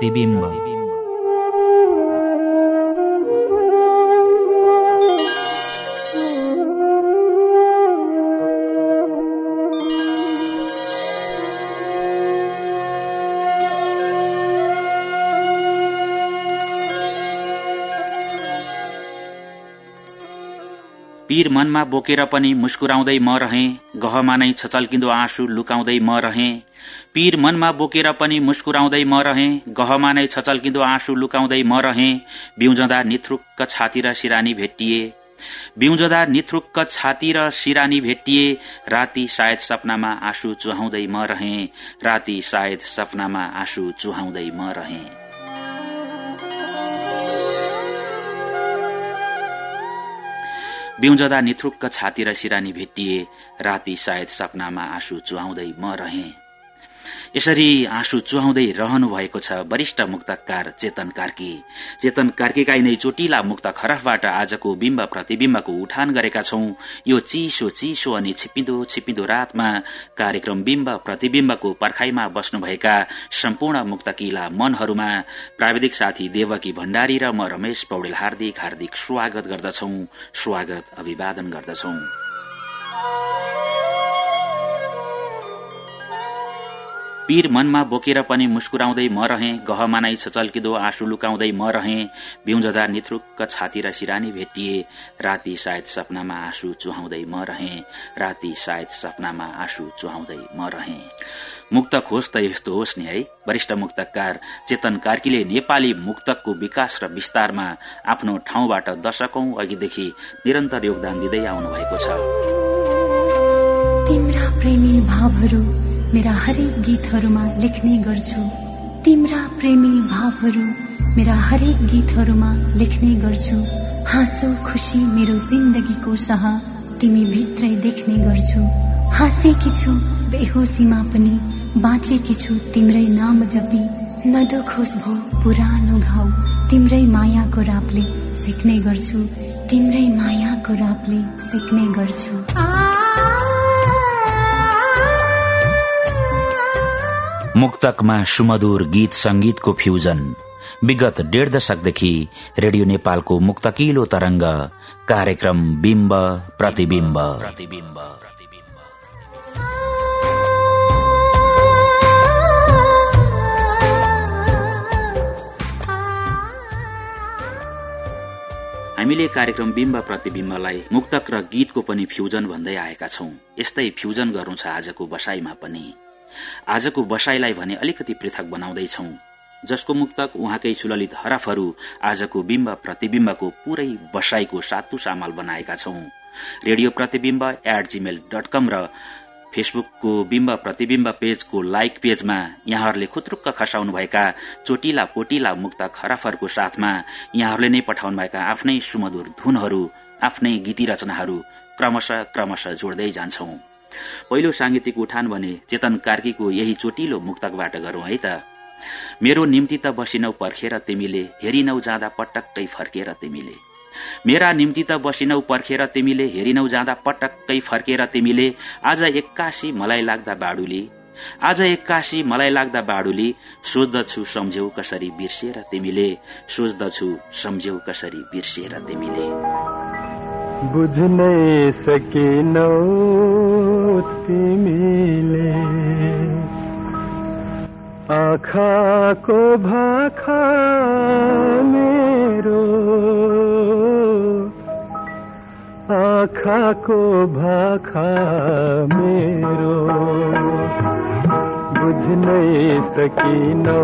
बिम्ब प्रतिबिम्ब। पीर मनमा बोकेर पनि मुस्कुराउँदै म रहे गहमा नै छचल्किँदो आँसु लुकाउँदै म रहे। पीर मनमा बोकेर पनि मुस्कुराउँदै म रहे गहमा नै छचल्किँदो आँसु लुकाउँदै म रहे बिउजँदा निथ्रुक्क छाती र सिरानी भेटिए। बिउजँदा निथ्रुक्क छाती र सिरानी भेटिए राति सायद सपनामा आँसु चुहाउँदै म रहे राति सायद सपनामा आँसु चुहाउँदै म रहे। बिउजदा निथुक्क छाती र सिरानी भेटिए राति सायद सपनामा आँसु चुहाउँदै म रहे। यसरी आँसु चुहाउँदै रहनु भएको छ वरिष्ठ मुक्तकार चेतन कार्की। चेतन कार्कीका नै चोटिला मुक्त खरफबाट आजको बिम्ब प्रतिविम्बको उठान गरेका छौं। यो चिसो चिसो अनि छिपिँदो छिपिँदो रातमा कार्यक्रम बिम्ब प्रतिविम्बको पर्खाईमा बस्नुभएका सम्पूर्ण मुक्तकिला मनहरूमा प्राविधिक साथी देवकी भण्डारी र म रमेश पौडेल हार्दिक हार्दिक स्वागत गर्दछौ। स्वागत अभिवादन गर्दछौं। पीर मनमा बोकेर पनि मुस्कुराउँदै म रहे गहमा नै छचल्किदो आँसु लुकाउँदै म रहे बिउजदा निथ्रुक्क छाती र सिरानी भेटिए राति सायद सपनामा आँसु चुहाउँदै म रहे राति सायद सपनामा आँसु चुहाउँदै म रहे। मुक्तक होस् त यस्तो होस् नि है वरिष्ठ मुक्तकार चेतन कार्कीले नेपाली मुक्तकको विकास र विस्तारमा आफ्नो ठाउँबाट दशकौं अघिदेखि निरन्तर योगदान दिँदै आउनु भएको छ मेरा हरेक गीतहरूमा लेख्ने गर्छु। तिम्रा प्रेमी भावहरू मेरा हरेक गीतहरूमा लेख्ने गर्छु। हाँसो खुसी मेरो जिन्दगीको सह तिमी भित्रै देख्ने गर्छु। हाँसेकी छु बेहोसीमा पनि बाँचेकी छु तिम्रै नाम जपी। नदुखोस् भो पुरानो घाउ तिम्रै मायाको रापले सिक्ने गर्छु। तिम्रै मायाको रापले सिक्ने गर्छु। मुक्तकमा सुमधुर गीत संगीतको फ्युजन। विगत डेढ दशकदेखि रेडियो नेपालको मुक्तकिलो तरंग कार्यक्रम बिम्ब प्रतिविम्ब हामीले कार्यक्रम बिम्ब प्रतिविम्बलाई मुक्तक र गीतको पनि फ्युजन भन्दै आएका छौं। यस्तै फ्युजन गर्नु छ आजको बसाईमा पनि। आजको बसाईलाई भने अलिकति पृथक बनाउँदैछौ। जसको मुक्तक उहाँकै सुललित हरफहरू आजको बिम्ब प्रतिविम्बको पूरै बसाईको सातु सामाल बनाएका छौं। Radio Pratibimba at gmail dot com र फेसबुकको बिम्ब प्रतिविम्ब पेजको लाइक पेजमा यहाँहरूले खुत्रुक्क खसाउनुभएका चोटिला पोटिला मुक्त खरफहरूको साथमा यहाँहरूले नै पठाउनुभएका आफ्नै सुमधुर धुनहरू आफ्नै गीती रचनाहरू क्रमशः क्रमशः जोड्दै जान्छौं। पहिलो सांगीतिक उठान भने चेतन कार्कीको यही चोटिलो मुक्तकबाट गरौं है त। मेरो निम्ति त बसिनौ पर्खेर तिमीले हेरिनौ जाँदा पटक्कै फर्केर तिमीले। मेरा निम्ति त बसिनौ पर्खेर तिमीले हेरिनौ जाँदा पटक्कै फर्केर तिमीले आज एक्कासी मलाई लाग्दा बाडुली। आज एक्कासी मलाई लाग्दा बाडुली सोच्दछु सम्झ्यौ कसरी बिर्सेर तिमीले सोच्दछु सम्झ्यौ कसरी बिर्सेर तिमीले। बुझ्नै सकिनौ तिमीले आँखाको भाखा मेरो। आँखाको भाखा मेरो। बुझ्नै सकिनौ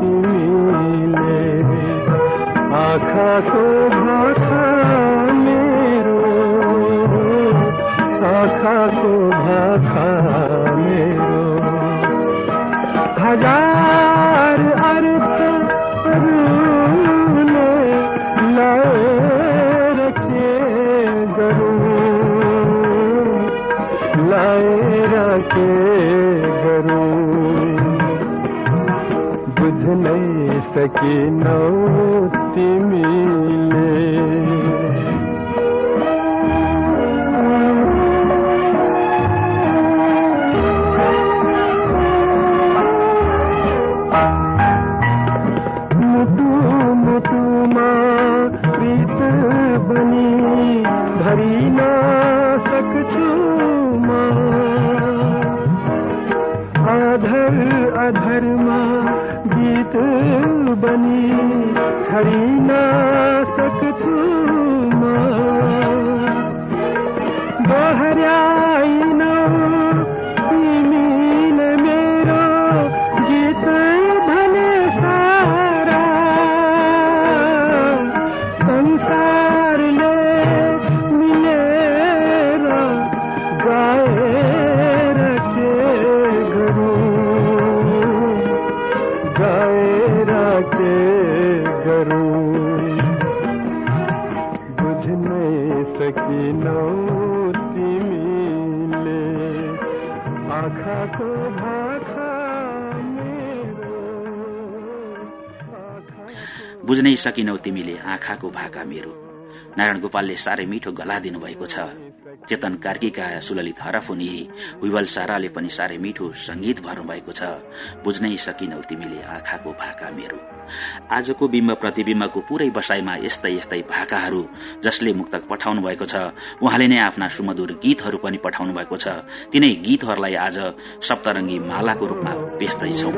तिमीले आँखाको भाखा मेरो। हजार लाएर के गरौँ के गरौँ बुझ्नै सकिनौ तिमीले बनी छरिन सक्छु म सकिनौ तिमीले आँखाको भाका मेरो। नारायण गोपालले साह्रै मिठो गला दिनुभएको छ। चेतन कार्कीका सुललित हरफ हुने हुइवल साराले पनि साह्रै मिठो संगीत भर्नुभएको छ। बुझ्नै सकिनौ तिमीले आँखाको भाका मेरो। आजको बिम्ब प्रतिबिम्बको पूरै बसाइमा यस्तै यस्तै भाकाहरू जसले मुक्तक पठाउनु भएको छ उहाँले नै आफ्ना सुमधुर गीतहरू पनि पठाउनु भएको छ। तिनै गीतहरूलाई आज सप्तरङ्गी मालाको रूपमा बेच्दैछौ।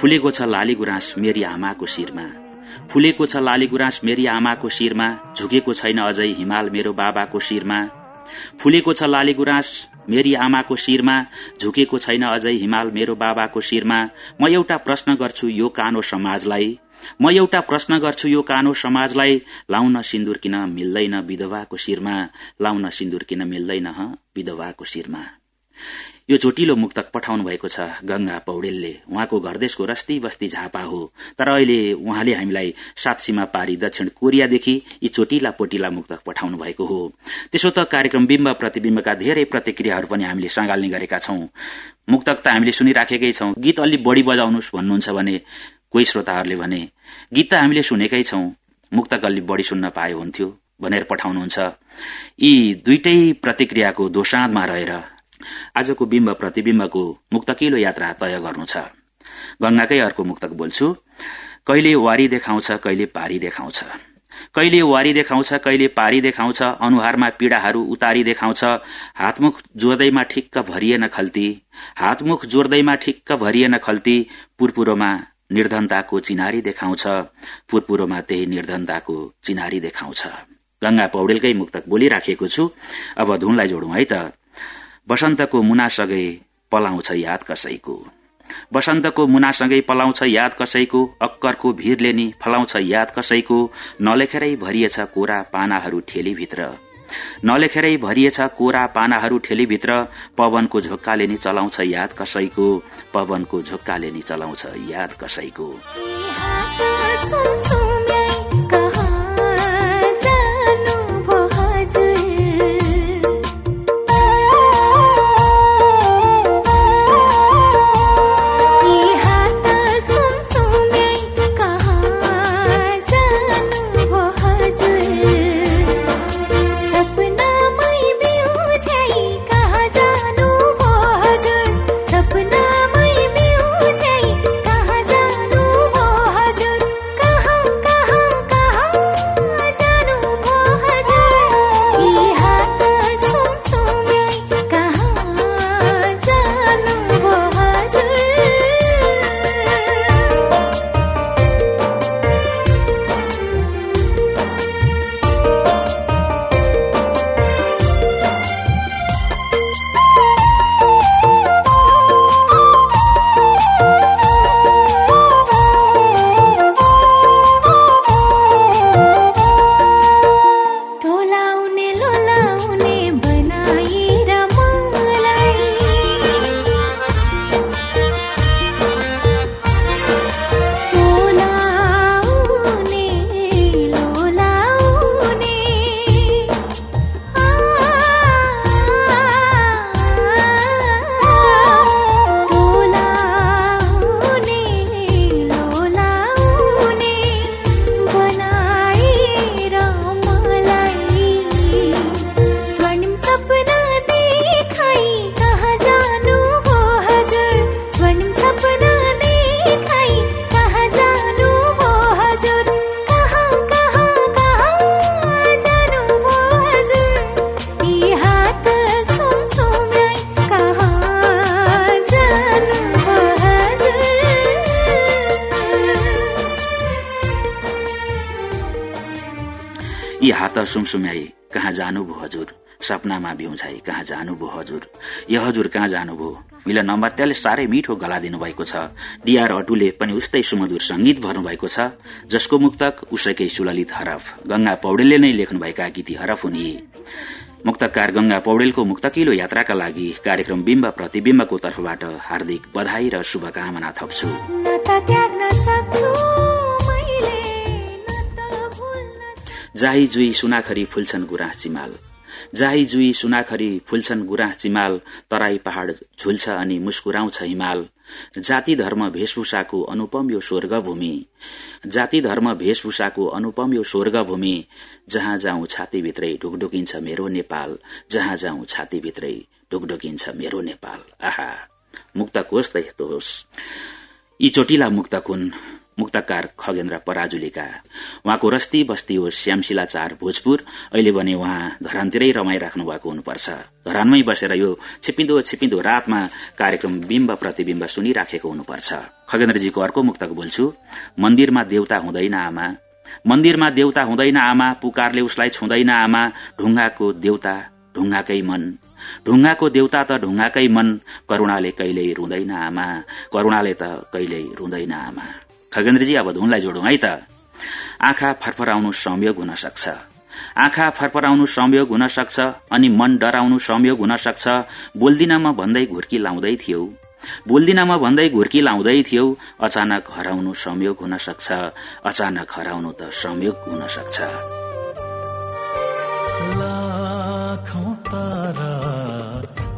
फुलेको छ लाली गुराँस मेरी आमाको शिरमा। फुलेको छ लाली गुराँस मेरी आमाको शिरमा। झुकेको छैन अझै हिमाल मेरो बाबाको शिरमा। फुलेको छ लाली गुराँस मेरी आमाको शिरमा। झुकेको छैन अझै हिमाल मेरो बाबाको शिरमा। म एउटा प्रश्न गर्छु यो कानो समाजलाई। म एउटा प्रश्न गर्छु यो कानो समाजलाई लाउन सिन्दुर किन मिल्दैन विधवाको शिरमा? लाउन सिन्दुर किन मिल्दैन विधवाको शिरमा। यो चोटिलो मुक्तक पठाउनु भएको छ गंगा पौडेलले। उहाँको घरदेशको रस्ती बस्ती झापा हो। तर अहिले उहाँले हामीलाई सात सीमा पारी दक्षिण कोरियादेखि यी चोटिला पोटिला मुक्तक पठाउनु भएको हो। त्यसो त कार्यक्रम बिम्ब प्रतिविम्बका धेरै प्रतिक्रियाहरू पनि हामीले सँगाल्ने गरेका छौं। मुक्तक त हामीले सुनिराखेकै छौं। गीत अलि बढ़ी बजाउनुहोस् भन्नुहुन्छ भने कोही श्रोताहरूले भने गीत त हामीले सुनेकै छौं। मुक्तक अलि बढ़ी सुन्न पाए हुन्थ्यो भनेर पठाउनुहुन्छ। यी दुईटै प्रतिक्रियाको दोसाँधमा रहेर आजको बिम्ब प्रतिविम्बको मुक्तकिलो यात्रा तय गर्नु छ। गंगाकै अर्को मुक्तक बोल्छु। कहिले वारी देखाउँछ कहिले पारी देखाउँछ। कहिले वारी देखाउँछ कहिले पारी देखाउँछ। अनुहारमा पीड़ाहरू उतारी देखाउँछ। हातमुख जोर्दैमा ठिक्क भरिएन खल्ती। हातमुख जोर्दैमा ठिक्क भरिएन खल्ती। पुरपुरोमा निर्धनताको चिनारी देखाउँछ पुरपुरोमा त्यही निर्धनताको चिनारी देखाउँछ। गंगा पौडेलकै मुक्तक बोलिराखेको छु। अब धुनलाई जोडौं है त। वसन्तको मुनासँगै पलाउँछ याद कसैको। वसन्तको मुनासँगै पलाउँछ याद कसैको। अक्करको भिरले नि फलाउँछ याद कसैको। नलेखेरै भरिएछ कोरा पानाहरू ठेलीभित्र। नलेखेरै भरिएछ कोरा पानाहरू ठेलीभित्र पवनको झोक्काले नि चलाउँछ याद कसैको पवनको झोक्काले नि चलाउँछ याद कसैको। हात सुमसुम्याई कहाँ जानुभयो हजुर? सपनामा भ्याउँछाई कहाँ जानुभयो हजुर? यो हजुर कहाँ जानुभयो मिलन नम्बात्याले साह्रै मिठो गला दिनुभएको छ। डीआर अटुले पनि उस्तै सुमधुर संगीत भर्नुभएको छ जसको मुक्तक उसैकै सुललित हरफ गंगा पौडेलले नै लेख्नुभएका गीती हरफ हुने मुक्तकार गंगा पौडेलको मुक्तकिलो यात्राका लागि कार्यक्रम बिम्ब प्रतिविम्बको तर्फबाट हार्दिक बधाई र शुभकामना थप्छु। जाही जुई सुनाखरी फुल्छन् गुराँस चिमाल। जाही जुई सुनाखरी फुल्छन् गुराँस चिमाल तराई पहाड़ झुल्छ अनि मुस्कुराउँछ हिमाल। जाति धर्म वेशभूषाको अनुपम यो स्वर्गभूमि। जाति धर्म वेशभूषाको अनुपम यो स्वर्गभूमि। जहाँ जाउँ छातीभित्रै ढुकढुकिन्छ मेरो नेपाल। जहाँ जाउँ छातीभित्रै ढुकढुकिन्छ मेरो नेपाल। आहा। मुक्तक होस् त यस्तो होस्। यी चोटिला मुक्तक मुक्तकार खगेन्द्र पराजुलीका। उहाँको रस्ती बस्ती हो श्यामशिलाचार भोजपुर। अहिले भने उहाँ धरानतिरै रमाइराख्नु भएको हुनुपर्छ। धरानमै बसेर यो छिपिन्दो छिपिन्दो रातमा कार्यक्रम बिम्ब प्रतिविम्ब सुनिराखेको हुनुपर्छ। खगेन्द्रजीको अर्को मुक्तक बोल्छु। मन्दिरमा देउता हुँदैन आमा। मन्दिरमा देउता हुँदैन आमा पुकारले उसलाई छुँदैन आमा ढुङ्गाको देउता ढुङ्गाकै मन। ढुङ्गाको देउता त ढुङ्गाकै मन करुणाले कहिल्यै रुँदैन आमा करुणाले त कहिल्यै रुँदैन आमा। खगेन्द्रजी अब धुनलाई जोडौं है त। आँखा फरफराउनु संयोग हुन सक्छ। आँखा फरफराउनु संयोग हुन सक्छ अनि मन डराउनु संयोग हुन सक्छ। बोल्दिनमा भन्दै घुर्की लाउँदै थियौ। बोल्दिनमा भन्दै घुर्की लाउँदै थियौ। अचानक हराउनु संयोग हुन सक्छ। अचानक हराउनु त संयोग हुन सक्छ।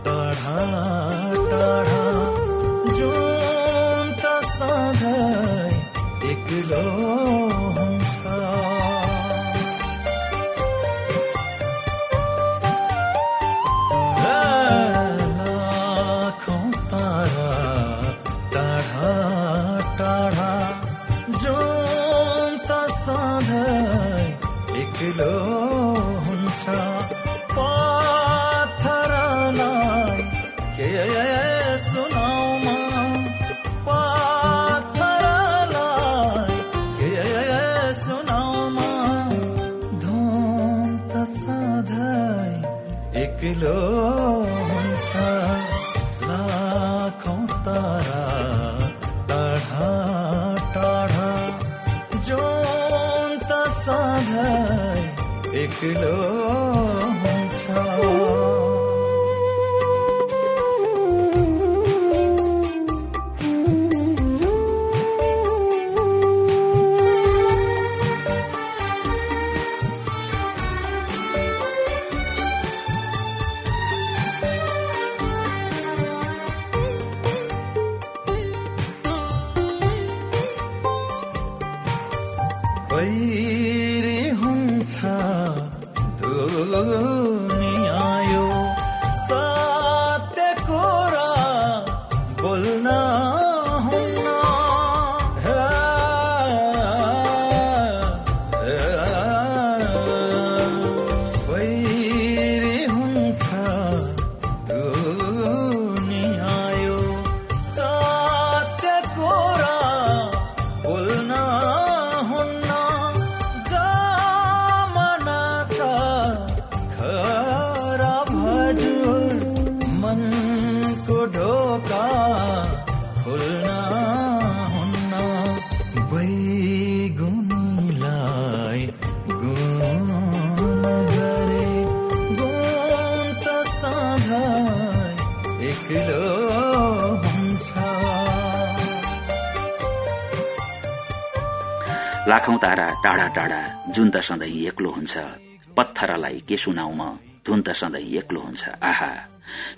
तारा एक्लो बैरी हुन्छ। लाखौं तारा टाढा टाढा जुन त सधैँ एक्लो हुन्छ। पत्थरलाई के सुनाउ म? धुन त सधैँ एक्लो हुन्छ। आहा!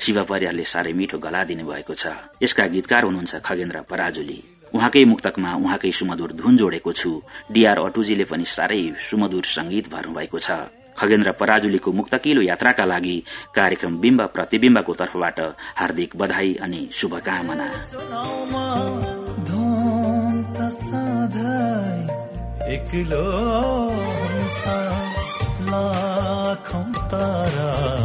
शिव परियारले साह्रै मिठो गला दिनुभएको छ। यसका गीतकार हुनुहुन्छ खगेन्द्र पराजुली। उहाँकै मुक्तकमा उहाँकै सुमधुर धुन जोडेको छु। डीआर अटुजीले पनि साह्रै सुमधुर संगीत भर्नुभएको छ। खगेन्द्र पराजुलीको मुक्तकिलो यात्राका लागि कार्यक्रम बिम्ब प्रतिविम्बको तर्फबाट हार्दिक बधाई अनि शुभकामना। एक्लो हुन्छ। लाखौं तारा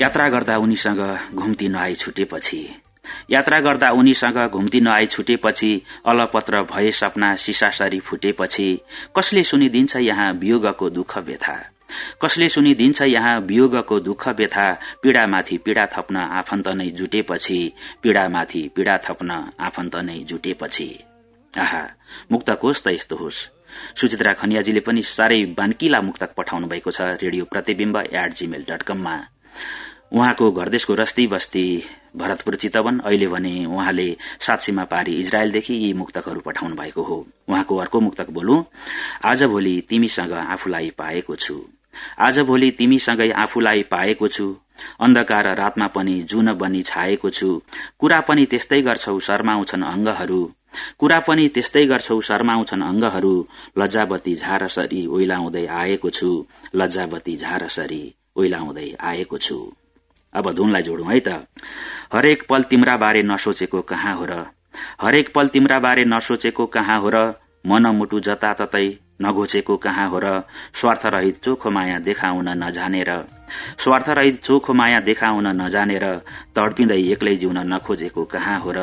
यात्रा गर्दा उनीसँग घुम्ती नआई छुटेपछि यात्रा गर्दा उनीसँग घुम्ती नआई छुटेपछि अलपत्र भए सपना सिसासरी फुटेपछि कसले सुनिदिन्छ यहाँ वियोगको दुःख व्यथा? कसले सुनिदिन्छ यहाँ वियोगको दुःख व्यथा? पीड़ामाथि पीड़ा थप्न आफन्त नै जुटेपछि पीड़ामाथि पीड़ा थप्न आफन्त नै जुटेपछि। आहा मुक्तकोश त यस्तो होस्। सुचित्रा खनियाजीले पनि साह्रै बान्किला मुक्तक पठाउनु भएको छ radio Pratibimba at gmail dot कममा उहाँको घरदेशको रस्ती बस्ती भरतपुर चितवन अहिले भने उहाँले सात सीमा पारी इजरायलदेखि यी मुक्तकहरू पठाउनु भएको हो। उहाँको अर्को मुक्तक बोलु आज भोलि तिमीसँग आफूलाई पाएको छु। आज भोलि तिमीसँगै आफूलाई पाएको छु। अन्धकार रातमा पनि जुन बनी छाएको छु। कुरा पनि त्यस्तै गर्छौ शर्माउँछन् अङ्गहरू। कुरा पनि त्यस्तै गर्छौ शर्माउँछन् अङ्गहरू। लज्जावती झारसरी ओइलाउँदै आएको छु। लज्जावती झारसरी ओइलाउँदै आएको छु। अब धुनलाई जोडौं है त। हरेक पल तिम्रा बारे नसोचेको कहाँ हो र? हरेक पल तिम्रा बारे नसोचेको कहाँ हो र? मनमुटु जताततै नघोचेको कहाँ हो र स्वार्थरहित चोखो माया देखाउन नजानेर स्वार्थरहित चोखो माया देखाउन नजानेर तडपिँदै एक्लै जिउन नखोजेको कहाँ हो र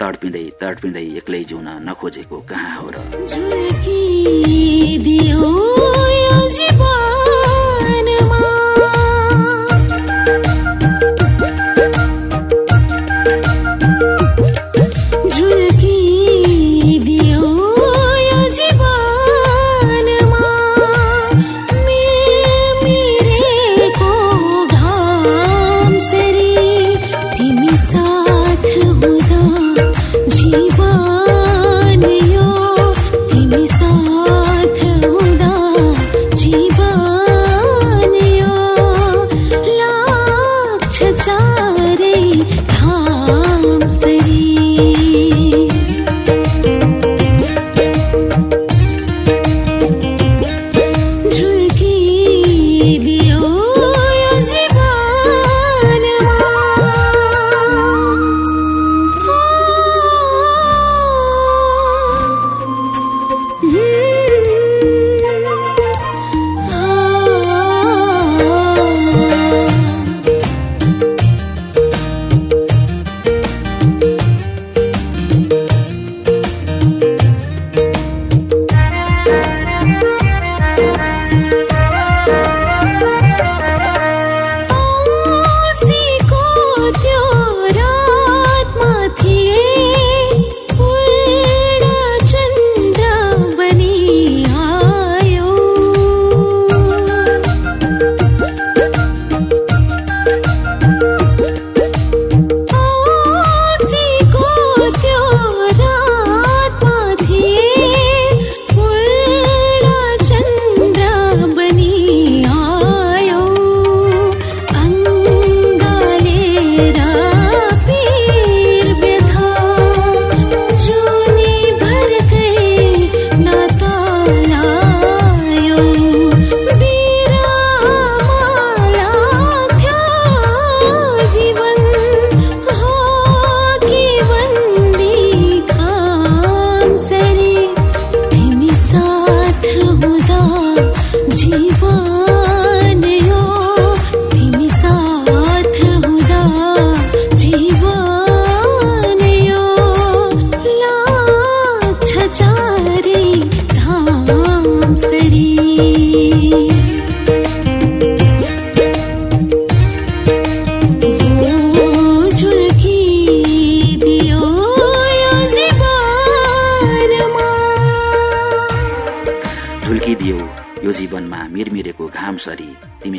तडपिँदै तडपिँदै एक्लै जिउन नखोजेको कहाँ हो र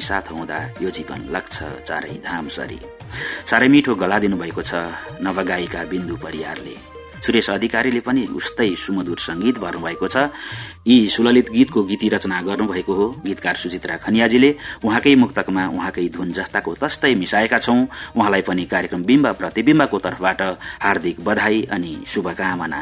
साथ हुँदा यो जीवन लग्छ चारै धाम सरी। साह्रै मिठो गला दिनुभएको छ नवगायिका बिन्दु परियारले। सुरेश अधिकारीले पनि उस्तै सुमधुर संगीत भर्नुभएको छ। यी सुललित गीतको गीती रचना गर्नुभएको हो। गीतकार सुचित्रा खनियाजीले उहाँकै मुक्तकमा उहाँकै धुन जस्ताको तस्तै मिसाएका छौं। उहाँलाई पनि कार्यक्रम बिम्ब प्रतिविम्बको तर्फबाट हार्दिक बधाई अनि शुभकामना।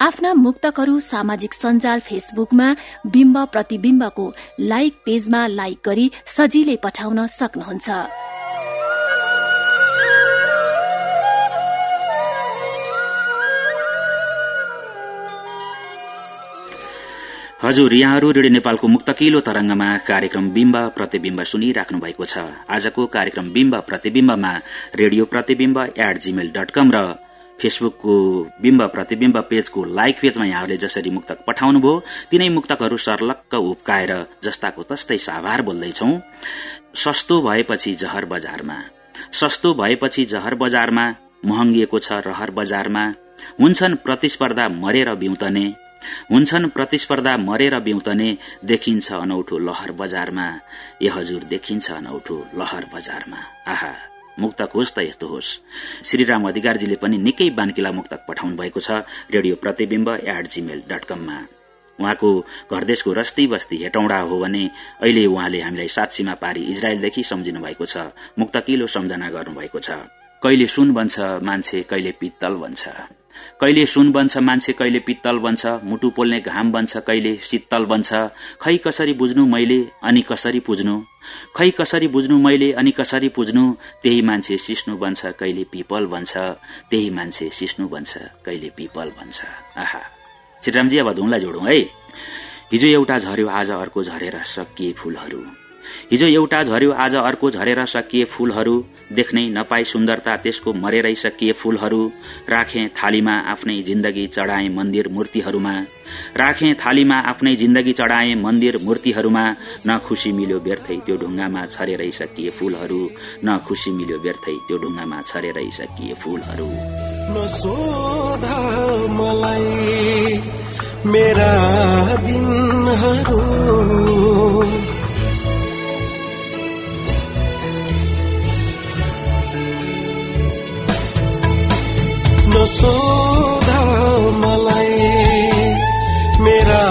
आफ्ना मुक्तकहरू सामाजिक सञ्जाल फेसबुकमा बिम्ब प्रतिविम्बको लाइक पेजमा लाइक गरी सजिलै पठाउन सक्नुहुन्छ। हजुर यहाँहरू रेडियो नेपालको मुक्तकिलो तरंगमा कार्यक्रम बिम्ब प्रतिविम्ब सुनिराख्नु भएको छ। आजको कार्यक्रम बिम्ब प्रतिविम्बमा radio Pratibimba at gmail dot com र फेसबुकको बिम्ब प्रतिविम्ब पेजको लाइक पेजमा यहाँहरूले जसरी मुक्तक पठाउनुभयो तिनै मुक्तकहरू सर्लक्क उप्काएर जस्ताको तस्तै साभार बोल्दैछौ। सस्तो भएपछि जहर बजारमा। सस्तो भएपछि जहर बजारमा महँगिएको छ रहर बजारमा। हुन्छन् प्रतिस्पर्धा मरेर बिउतने। हुन्छन् प्रतिस्पर्धा मरेर बिउतने देखिन्छ अनौठो लहर बजारमा। ए हजुर देखिन्छ अनौठो लहर बजारमा। आहा। मुक्तक होस् त यस्तो होस्। श्रीराम अधिकारजीले पनि निकै बानकिला मुक्तक पठाउनु भएको छ radio Pratibimba at gmail dot कममा उहाँको घरदेशको रस्ती बस्ती हेटौँडा हो भने अहिले उहाँले हामीलाई सात सीमा पारी इजरायलदेखि सम्झिनु भएको छ। मुक्तकिलो सम्झना गर्नुभएको छ। कहिले सुन बन्छ मान्छे कहिले पित्तल बन्छ कहिले सुन बन्छ मान्छे कहिले पित्तल बन्छ मुटु पोल्ने घाम बन्छ कहिले शीतल बन्छ। खै कसरी बुझ्नु मैले अनि कसरी पुज्नु? खै कसरी बुझ्नु मैले अनि कसरी पुज्नु? त्यही मान्छे सिस्नु बन्छ कहिले पिपल बन्छ। त्यही मान्छे सिस्नु बन्छ कहिले पिपल बन्छ। आहा। श्रीरामजी अब धुनलाई जोडौं है। हिजो एउटा झर्यो आज अर्को झरेर सकिए फूलहरू। हिजो एउटा झर्यो आज अर्को झरेर सकिए फूलहरू। देख्नै नपाई सुन्दरता त्यसको मरेरै सकिए फूलहरू। राखे थालीमा आफ्नै जिन्दगी चढाए मन्दिर मूर्तिहरूमा। राखे थालीमा आफ्नै जिन्दगी चढाए मन्दिर मूर्तिहरूमा। न खुशी मिल्यो व्यर्थै त्यो ढुङ्गामा छरेरै सकिए फूलहरू। न खुशी मिल्यो व्यर्थै त्यो ढुङ्गामा छरेरै सकिए फूलहरू। मेरा दिनहरू। नसोधा मलाई मेरा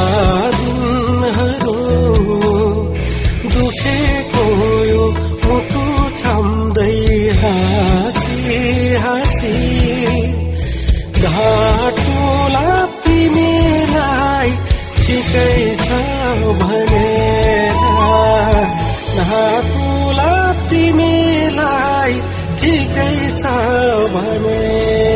दिनहरू। दुखेको यो मुटु छाम्दै हाँसी हाँसी। घाटुला तिमीलाई ठिकै छ भनेर घाटुला तिमीलाई ठिकै छ भनेर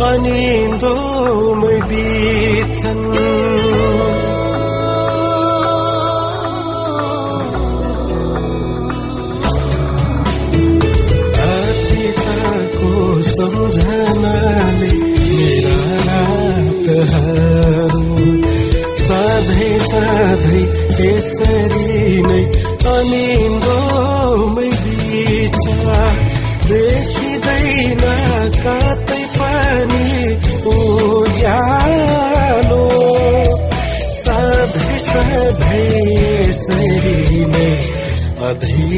नै अनिन्दोमै बित्छन्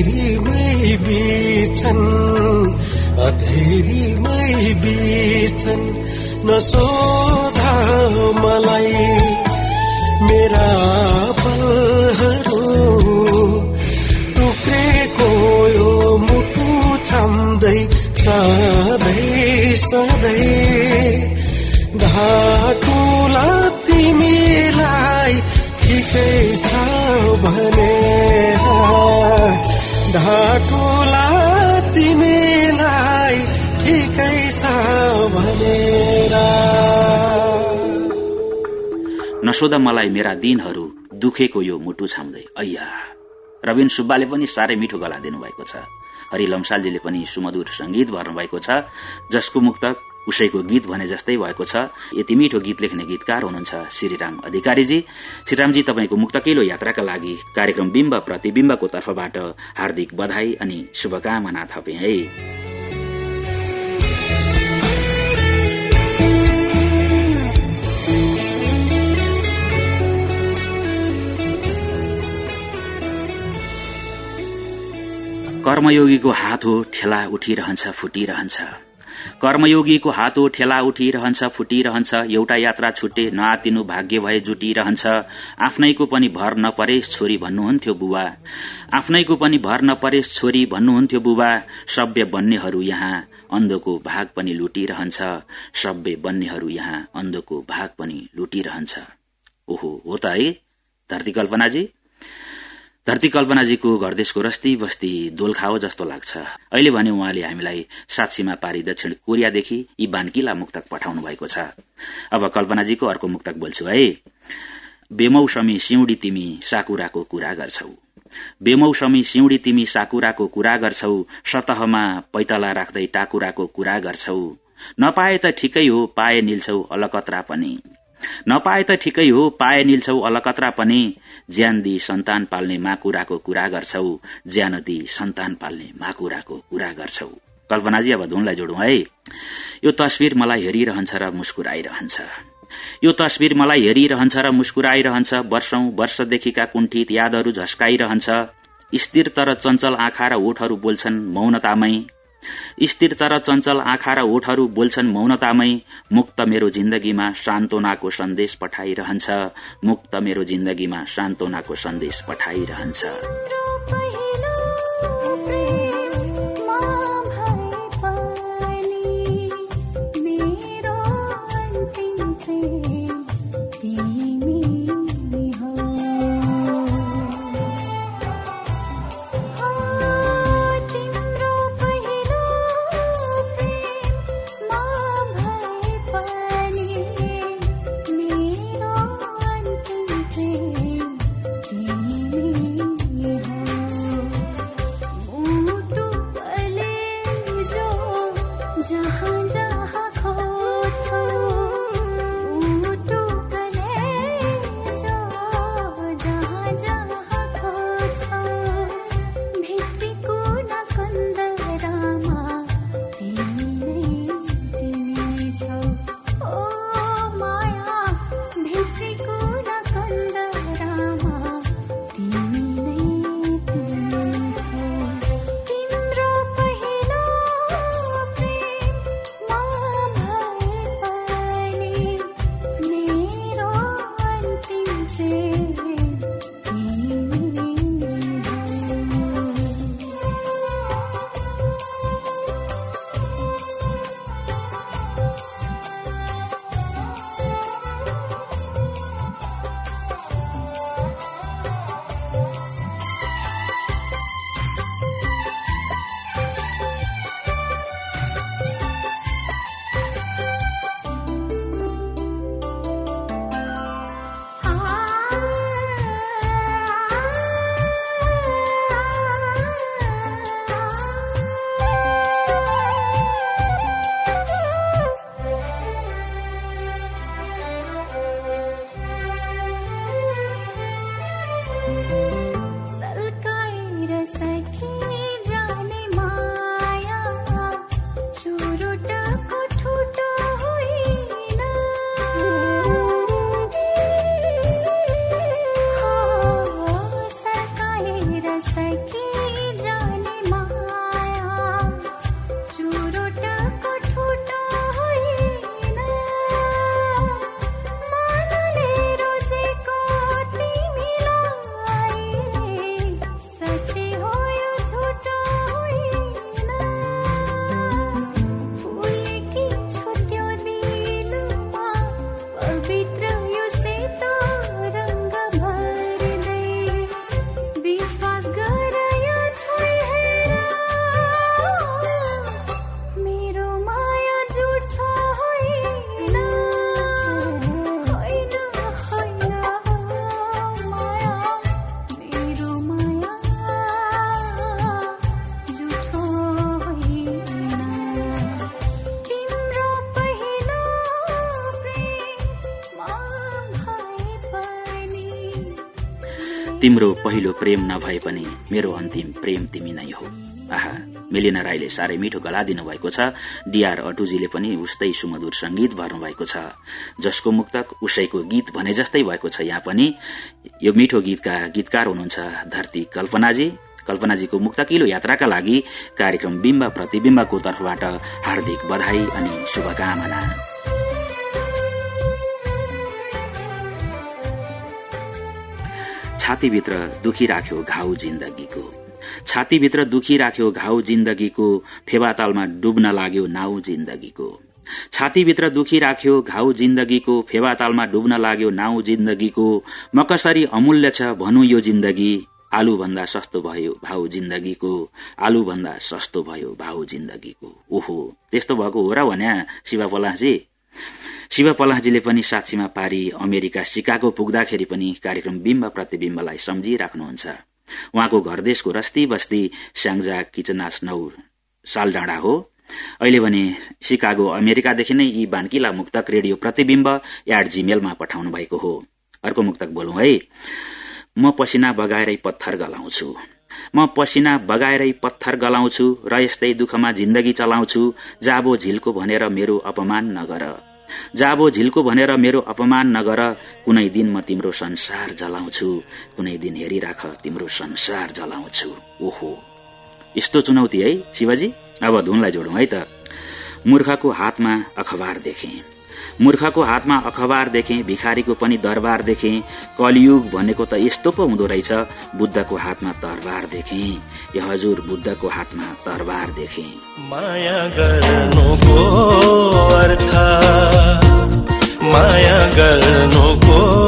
अधेरीमै बिछन् अधेरीमै बिछन् नसोधा मलाई मेरा पलहरू। टुक्रेको यो मुटु छाम्दै सधैँ सधैँ। घाटुला तिमीलाई ठिकै ढाटुला तिमीलाई ठिकै छ भनेर। नसोध मलाई मेरा दिनहरू दुखेको यो मुटु छाम्दै अय्या रविन सुब्बाले पनि साह्रै मिठो गला दिनुभएको छ। हरि लम्सालजीले पनि सुमधुर संगीत भर्नुभएको छ जसको मुक्त उसैको गीत भने जस्तै भएको छ। यति मिठो गीत लेख्ने गीतकार हुनुहुन्छ श्रीराम अधिकारीजी। श्रीरामजी तपाईँको मुक्तकिलो यात्राका लागि कार्यक्रम बिम्ब प्रतिविम्बको तर्फबाट हार्दिक बधाई अनि शुभकामना थपे है। कर्मयोगीको हात हो ठेला उठिरहन्छ फुटिरहन्छ। कर्मयोगीको हात ठेला उठिरहन्छ फुटिरहन्छ एउटा यात्रा छुट्टे नआतिनु भाग्य भए जुटिरहन्छ। आफ्नैको पनि भर नपरेस छोरी भन्नुहुन्थ्यो बुबा। आफ्नैको पनि भर नपरेस छोरी भन्नुहुन्थ्यो बुबा। सभ्य बन्नेहरू यहाँ अन्धको भाग पनि लुटिरहन्छ। सभ्य बन्नेहरू यहाँ अन्धको भाग पनि लुटिरहन्छ। ओहो हो त है। धरती कल्पनाजी। धरती कल्पनाजीको घरदेशको रस्ती बस्ती दोलखाओ जस्तो लाग्छ। अहिले भने उहाँले हामीलाई साक्षीमा पारी दक्षिण कोरियादेखि यी बानकिला मुक्तक पठाउनु भएको छ। अब कल्पनाजीको अर्को मुक्तक बोल्छु है। बेमौसमी सिउँडी तिमी साकुराको कुरा गर्छौ। बेमौसमी सिउँडी तिमी साकुराको कुरा गर्छौ। सतहमा पैतला राख्दै टाकुराको कुरा गर्छौ। नपाए त ठिकै हो पाए निल्छौ अलकत्रा पनि। नपाए त ठिकै हो पाए निल्छौ अलकत्रा पनि। ज्यान दिई सन्तान पाल्ने माकुराको कुरा गर्छौ ज्यान दिई सन्तान पाल्ने माकुराको कुरा गर्छौ। कल्पनाजी अब धुनलाई जोडौं है। यो तस्विर मलाई हेरिरहन्छ र मुस्कुराइरहन्छ। यो तस्विर मलाई हेरिरहन्छ र मुस्कुराइरहन्छ। वर्षौं वर्षदेखिका कुण्ठित यादहरू झस्काइरहन्छ। स्थिर तर चञ्चल आँखा र ओठहरू बोल्छन् मौनतामै। स्थिर तर चञ्चल आँखा र ओठहरू बोल्छन् मौनतामै मुक्त मेरो जिन्दगीमा सान्तोनाको सन्देश पठाइरहन्छ। मुक्त मेरो जिन्दगीमा सान्तोनाको सन्देश पठाइरहन्छ। तिम्रो पहिलो प्रेम नभए पनि मेरो अन्तिम प्रेम तिमी नै हो। आहा मिलिना राईले साह्रै मिठो गला दिनुभएको छ। डीआर अटुजीले पनि उस्तै सुमधुर संगीत भर्नुभएको छ। जसको मुक्तक उसैको गीत भने जस्तै भएको छ यहाँ पनि। यो मिठो गीतका गीतकार हुनुहुन्छ धरती कल्पनाजी। कल्पनाजीको मुक्तकिलो यात्राका लागि कार्यक्रम बिम्ब प्रतिविम्बको तर्फबाट हार्दिक बधाई अनि शुभकामना। छातीभित्र दुखी राख्यो घाउ जिन्दगीको। छातीभित्र दुखी राख्यो घाउ जिन्दगीको फेवातालमा डुब्न लाग्यो नाउ जिन्दगीको। छातीभित्र दुखी राख्यो घाउ जिन्दगीको फेवातालमा डुब्न लाग्यो नाउ जिन्दगीको। म कसरी अमूल्य छ भनौं यो जिन्दगी आलु भन्दा सस्तो भयो भाउ जिन्दगीको। आलु भन्दा सस्तो भयो भाउ जिन्दगीको। ओहो त्यस्तो भएको हो र भन्या शिवा पलासी शिव पलाहजीले पनि साक्षीमा पारी अमेरिका सिकागो पुग्दाखेरि पनि कार्यक्रम बिम्ब प्रतिविम्बलाई सम्झिराख्नुहुन्छ। उहाँको घर देशको रस्ती बस्ती स्याङ्जा किचनास नौ साल डाँडा हो। अहिले भने सिकागो अमेरिकादेखि नै यी बान्किला मुक्तक रेडियो प्रतिविम्ब एट जीमेलमा पठाउनु भएको हो। अर्को मुक्तक बोलौं है। म पसिना बगाएरै पत्थर गलाउँछु। म पसिना बगाएरै पत्थर गलाउँछु र यस्तै दुःखमा जिन्दगी चलाउँछु। जाबो झिल्को भनेर मेरो अपमान नगर। जाबो झिल्को भनेर मेरो अपमान नगर कुनै दिन म तिम्रो संसार जलाउँछु। कुनै दिन हेरिराख तिम्रो संसार जलाउँछु। ओहो। यस्तो चुनौती है शिवजी। अब धुनलाई जोडौं है त। मूर्खको हातमा अखबार देखे। मूर्खको हातमा अखबार देखे भिखारीको पनि दरबार देखे। कलियुग भनेको त यस्तो पो हुँदो रहेछ बुद्धको हातमा तरबार देखे। ए हजुर बुद्धको हातमा तरबार देखे। माया गर्नुको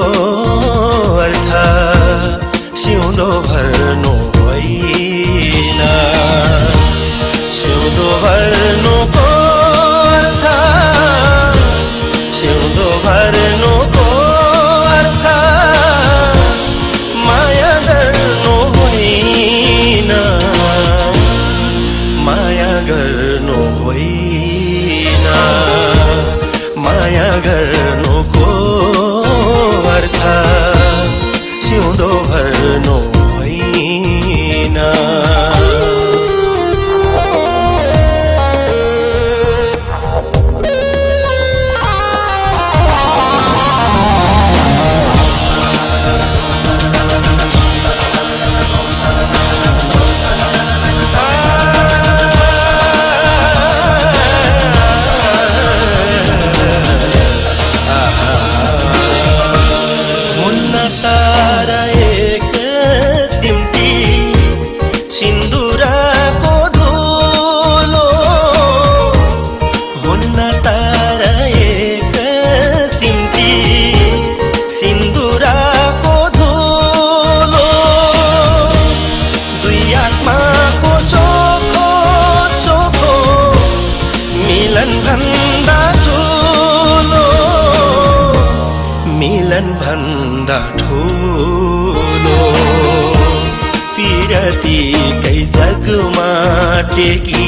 टेकी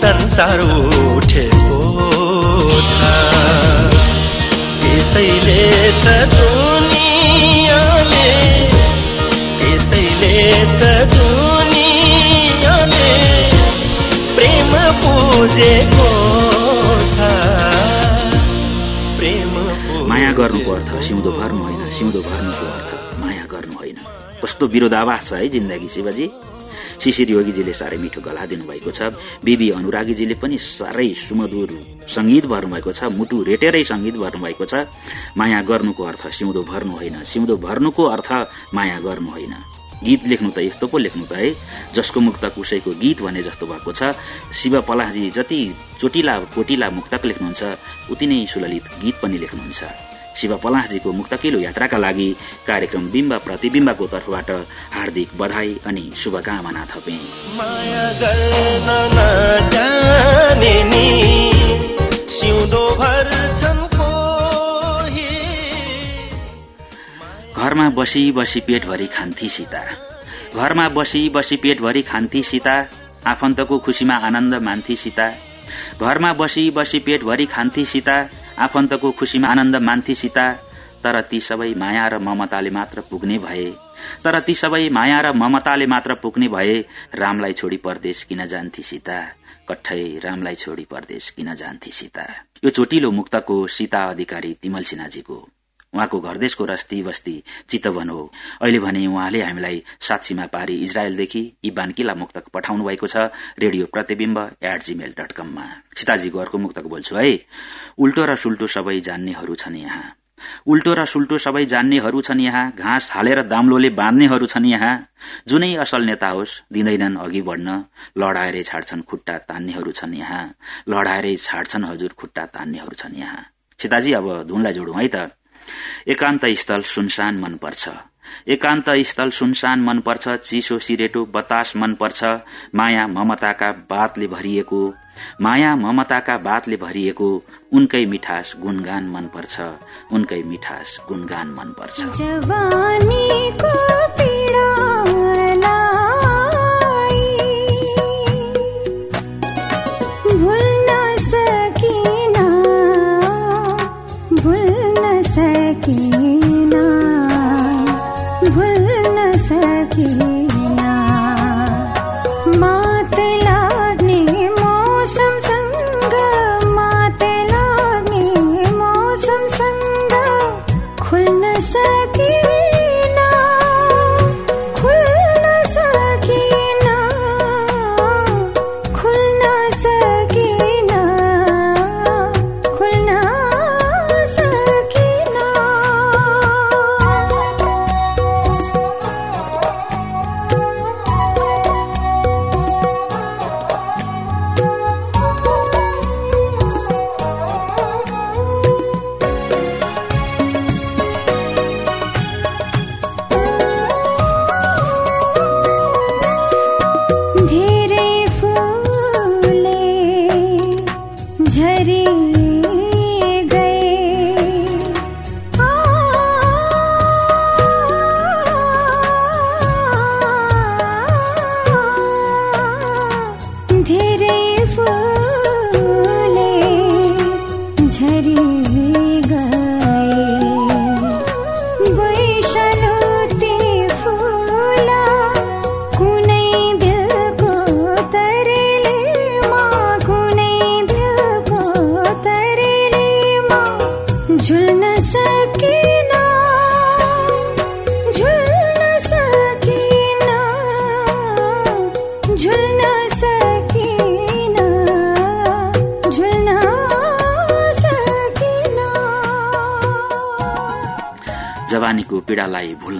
संसार उठेको छ त्यसैले त दुनियाँले त्यसैले त दुनियाँले प्रेम पूजेको माया गर्नुको अर्थ सिउँदो भर्नु होइन सिउँदो भर्नुको अर्थ माया गर्नु होइन। कस्तो विरोधाभास छ है जिन्दगी शिवजी। शिशिर योगीजीले साह्रै मिठो गला दिनुभएको छ। बिबी अनुरागीजीले पनि साह्रै सुमधुर संगीत भर्नुभएको छ। मुटु रेटेरै संगीत भर्नुभएको छ। माया गर्नुको अर्थ सिउँदो भर्नु होइन। सिउँदो भर्नुको अर्थ माया गर्नु होइन। गीत लेख्नु त यस्तो पो लेख्नु त है। जसको मुक्तक उसैको गीत भने जस्तो भएको छ। शिव पलाहजी जति चोटिला कोटिला मुक्तक लेख्नुहुन्छ उति नै सुललित गीत पनि लेख्नुहुन्छ। शिव पलाहजीको मुक्तकिलो यात्राका लागि कार्यक्रम बिम्ब प्रतिविम्बको तर्फबाट हार्दिक बधाई अनि शुभकामना थपे। घरमा बसी बसी पेटभरि खान्थी सीता। घरमा बसी बसी पेटभरि खान्थी सीता आफन्तको खुसीमा आनन्द मान्थी सीता। घरमा बसी बसी पेटभरि खान्थी सीता आफन्तको खुसीमा आनन्द मान्थी सीता तर ती सबै माया र ममताले मात्र पुग्ने भए। तर ती सबै माया र ममताले मात्र पुग्ने भए रामलाई छोडी परदेश किन जान्थे सीता? कठै रामलाई छोडी परदेश किन जान्थे सीता? यो चोटिलो मुक्तको सीता अधिकारी तिमल सिन्हाजीको उहाँको घरदेशको रस्ती बस्ती चितवन हो। अहिले भने उहाँले हामीलाई सात सीमा पारी इजरायलदेखि यी बानकिला मुक्तक पठाउनु भएको छ। Radio Pratibimba at gmail dot कममा सीताजीको अर्को मुक्तक बोल्छु है। उल्टो र सुल्टो सबै जान्नेहरू छन् यहाँ। उल्टो र सुल्टो सबै जान्नेहरू छन् यहाँ। घाँस हालेर दाम्लोले बाँध्नेहरू छन् यहाँ। जुनै असल नेता होस् दिँदैनन् अघि बढ्न। लडाएरै छाड्छन् खुट्टा तान्नेहरू छन् यहाँ। लडाएरै छाड्छन् हजुर खुट्टा तान्नेहरू छन् यहाँ। सीताजी अब धुनलाई जोडौं है त। एकान्त स्थल सुनसान मनपर्छ। एकान्त स्थल सुनसान मनपर्छ चिसो सिरेटो बतास मनपर्छ माया ममताका बातले भरिएको माया ममताका बातले भरिएको उनकै मिठास गुणगान मनपर्छ उनकै मिठास गुणगान मनपर्छ।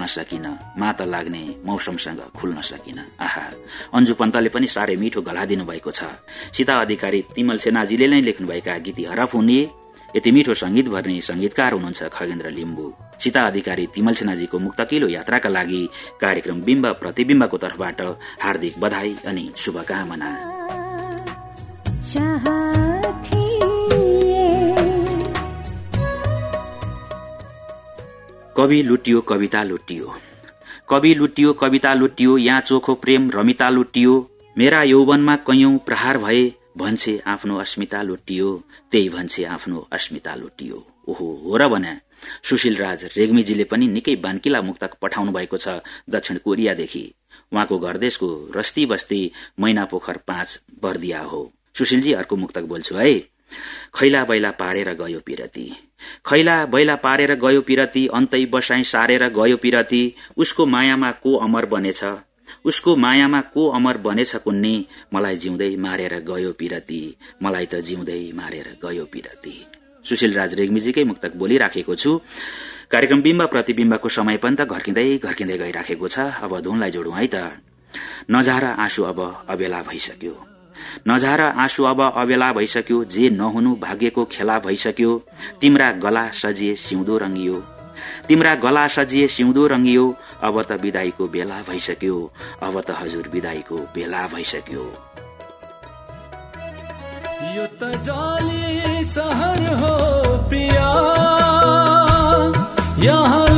भुल्न सकिन मात लाग्ने मौसमसँग खुल्न सकिन। आहा अन्जु पन्तले पनि साह्रै मिठो गला दिनुभएको छ। सीता अधिकारी तिमल सेनाजीले नै लेख्नुभएका गीती हरफ हुने यति मिठो संगीत भर्ने संगीतकार हुनुहुन्छ खगेन्द्र लिम्बू। सीता अधिकारी तिमल सेनाजीको मुक्तकिलो यात्राका लागि कार्यक्रम बिम्ब प्रतिविम्बको तर्फबाट हार्दिक बधाई अनि शुभकामना। कवि लुटियो कविता लुटियो। कवि लुटियो कविता लुटियो यहाँ चोखो प्रेम रमिता लुटियो। मेरा यौवनमा कैयौं प्रहार भए भन्छे आफ्नो अस्मिता लुटियो। त्यही भन्छे आफ्नो अस्मिता लुटियो। ओहो हो र भने। सुशील राज रेग्मीजीले पनि निकै बान्किला मुक्तक पठाउनु भएको छ दक्षिण कोरियादेखि। उहाँको घरदेशको रस्ती बस्ती मैना पोखर पाँच बर्दिया हो। सुशीलजी अर्को मुक्तक बोल्छु है। खैला बैला पारेर गयो पिरती। खैला बैला पारेर गयो पिरती अन्तै बसाई सारेर गयो पिरती उसको मायामा को अमर बनेछ? उसको मायामा को अमर बनेछ कुन्नी? मलाई जिउँदै मारेर गयो पिरती मलाई त जिउँदै मारेर गयो पिरती। सुशील राज रेग्मीजीकै मुक्तक बोलिराखेको छु। कार्यक्रम बिम्ब प्रतिविम्बको समय पनि त घर्किँदै घर्किँदै गइराखेको छ। अब धुनलाई जोडौं है त। नजारा आँसु अब अबेला भइसक्यो। नजारा आँसु अब अबेला भइसक्यो जे नहुनु भाग्यको खेला भइसक्यो। तिम्रा गला सजिए सिउँदो रंगियो तिम्रा गला सजिए सिउँदो रंगियो अब त विदाईको बेला भइसक्यो। अब त हजुर विदाईको बेला भइसक्यो। यो त जाली सहर हो प्रिया। यहाँ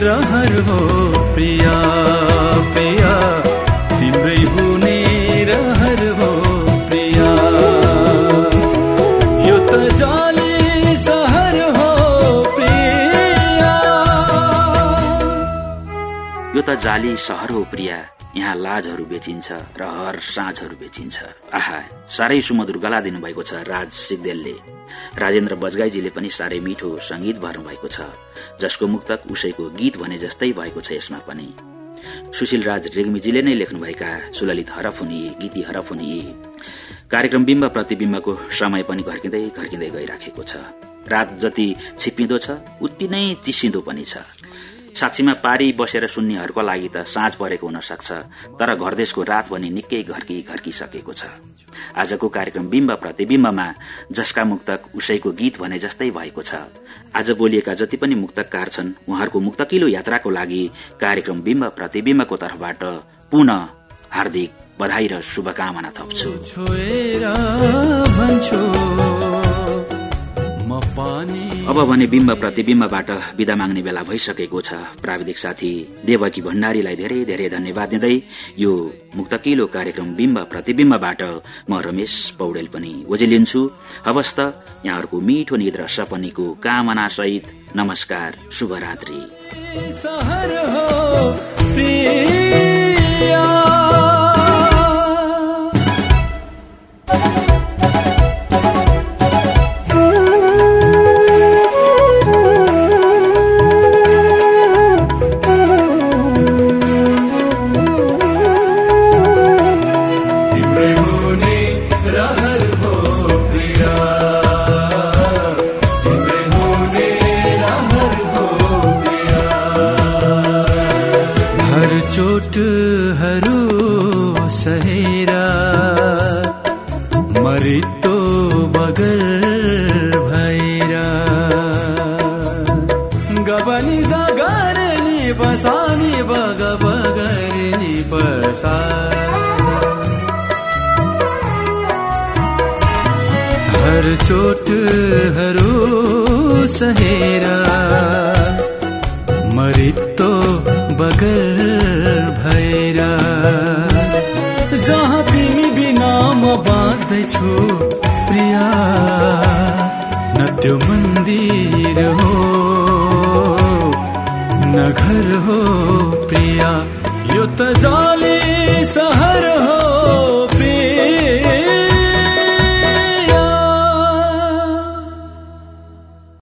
रहर प्रिया प्रिया। तिम्रै हुने रहर हो प्रिया। यो त जाली सहर हो प्रिया। यो त जाली सहर हो प्रिया। यहाँ लाजहरू बेचिन्छ र हर साँझहरू बेचिन्छ। आहा साह्रै सुमधुर गला दिनुभएको छ राज सिग्देलले। राजेन्द्र बजगाईजीले पनि साह्रै मिठो संगीत भर्नु भएको छ जसको मुक्तक उसैको गीत भने जस्तै भएको छ यसमा पनि। सुशील राज रेग्मीजीले नै लेख्नुभएका सुललित हरफ हुने गीती हरफ हुने कार्यक्रम बिम्ब प्रतिबिम्बको समय पनि घर्किँदै घर्किँदै गइराखेको छ। रात जति छिप्पिँदो छ उति नै चिसिँदो पनि छ। साक्षीमा पारी बसेर सुन्नेहरूको लागि त साँझ परेको हुन सक्छ तर घरदेशको रात पनि निकै घर्की घर्किसकेको छ। आजको कार्यक्रम बिम्ब प्रतिबिम्बमा जसका मुक्तक उसैको गीत भने जस्तै भएको छ। आज बोलिएका जति पनि मुक्तकार छन् उहाँहरूको मुक्तकिलो यात्राको लागि कार्यक्रम बिम्ब प्रतिबिम्बको तर्फबाट पुनः हार्दिक बधाई र शुभकामना थप्छु। अब भने बिम्ब प्रतिबिम्बबाट विदा माग्ने बेला भइसकेको छ। प्राविधिक साथी देवकी भण्डारीलाई धेरै धेरै धन्यवाद दिँदै यो मुक्तकिलो कार्यक्रम बिम्ब प्रतिबिम्बबाट म रमेश पौडेल पनि ओझेलिन्छु हवस् त यहाँहरूको मिठो निद्रा सपनीको कामना सहित नमस्कार शुभरात्री।